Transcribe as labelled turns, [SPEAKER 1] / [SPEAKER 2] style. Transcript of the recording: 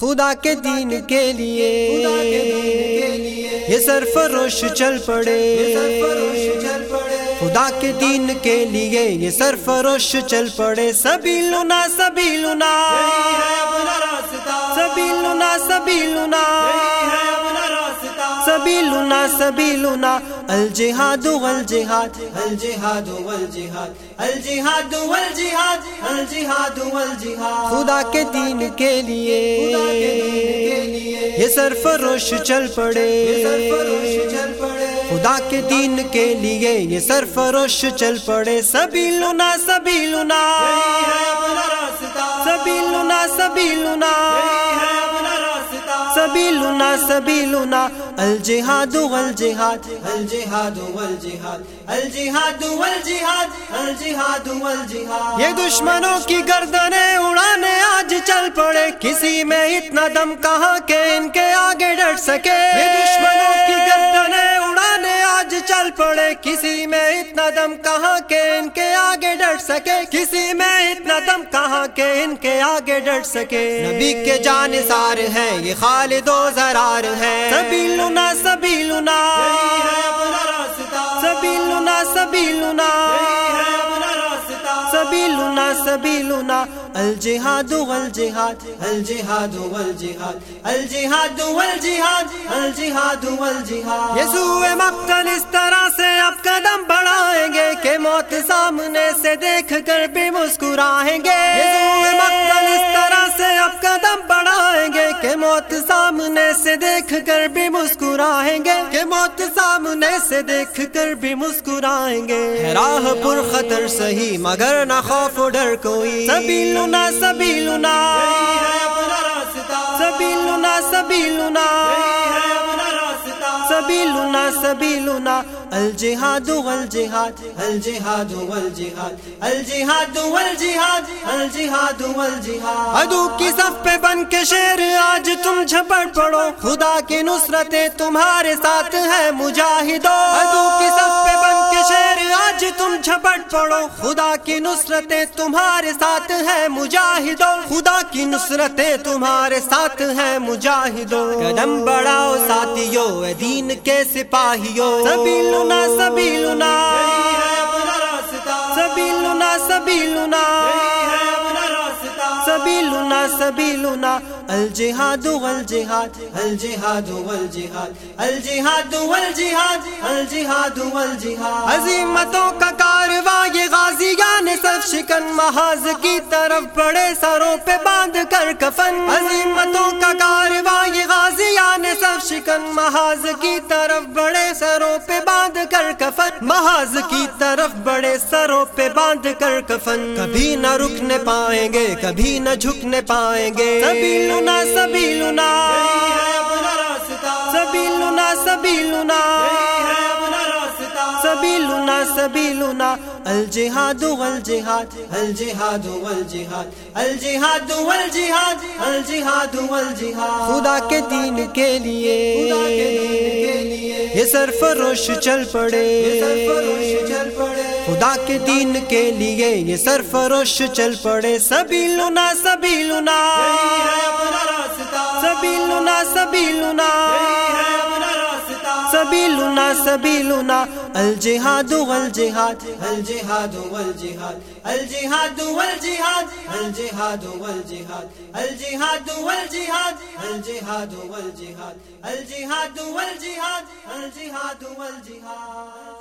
[SPEAKER 1] خدا کے دین کے لیے یہ سرفروش چل پڑے خدا کے دین کے لیے یہ سرفروش چل پڑے سبھی لنا سبھی لنا سبھی لنا سبھی لنا سبھی لنا سبھی لنا الجہاد والجہاد الجہاد والجہاد الجہاد والجہاد الجہاد والجہاد خدا کے دین کے لیے یہ سرفروش چل پڑے. خدا کے دین کے لیے یہ سرفروش چل پڑے. سبھی لنا سبھی لنا سبھی لنا سبھی لنا سبھی لنا سبھی لنا الجہاد والجہاد الجہاد والجہاد الجہاد والجہاد الجہاد والجہاد۔ یہ دشمنوں کی گردنیں اڑانے آج چل پڑے، کسی میں اتنا دم کہاں کہ ان کے آگے ڈٹ سکے۔ یہ دشمنوں چل پڑے کسی میں اتنا دم کہاں کہ ان کے آگے ڈٹ سکے؟ کسی میں اتنا دم کہاں کہ ان کے آگے ڈٹ سکے؟ نبی کے جان سار ہے یہ خالد و زرار ہے سبھی لنا سبھی لنا لنا الجهاد والجہاد الجهاد والجہاد الجهاد والجہاد الجهاد والجہاد یسوع مقتل، اس طرح سے اب قدم بڑھائیں گے کہ موت سامنے سے دیکھ کر بھی مسکرائیں گے۔ موت سامنے سے دیکھ کر بھی مسکرائیں گے۔ راہ پر خطر سہی مگر نہ خوف ڈر کوئی۔ سبھی لنا سبھی لنا سبیلنا الجهاد والجهاد الجهاد والجهاد الجهاد والجهاد الجهاد والجهاد عدو کی صف پہ بن کے شیر آج تم جھپڑ پڑو۔ خدا کی نصرتیں تمہارے ساتھ ہے مجاہدو۔ عدو کی آج تم جھپٹ پڑو، خدا کی نصرتیں تمہارے ساتھ ہے مجاہدو۔ خدا کی نصرتیں تمہارے ساتھ ہے مجاہدو۔ قدم بڑھاؤ ساتھیو دین کے سپاہیو۔ سبھی لنا سبھی لنا سبھی لنا الجہاد والجہاد الجہاد والجہاد الجہاد والجہاد الجہاد عظیمتوں کا کارواں، یہ غازیان سب شکن محاذ کی طرف بڑے سروں پہ باندھ کر کفن. عظیمتوں کا کارواں، یہ غازیان سب شکن محاذ کی طرف محاذ کی طرف بڑے سروں پہ باندھ کر کفن۔ کبھی نہ رکنے پائیں گے کبھی نہ جھکنے پائیں گے۔ سبھی لنا سبھی لنا سبھی لنا سبھی لنا سبھی لنا سبھی لنا الجہاد والجہاد الجہاد والجہاد الجہاد والجہاد الجہاد والجہاد خدا کے دین کے لیے۔ یہ سرفروش چل پڑے۔ خدا کے دین کے لیے یہ سرفروش چل پڑے۔ سبھی لنا سبھی لنا سبھی لنا سبھی لنا سبيلنا الجهاد والجهاد الجهاد والجهاد الجهاد والجهاد الجهاد والجهاد الجهاد والجهاد الجهاد والجهاد الجهاد والجهاد الجهاد والجهاد.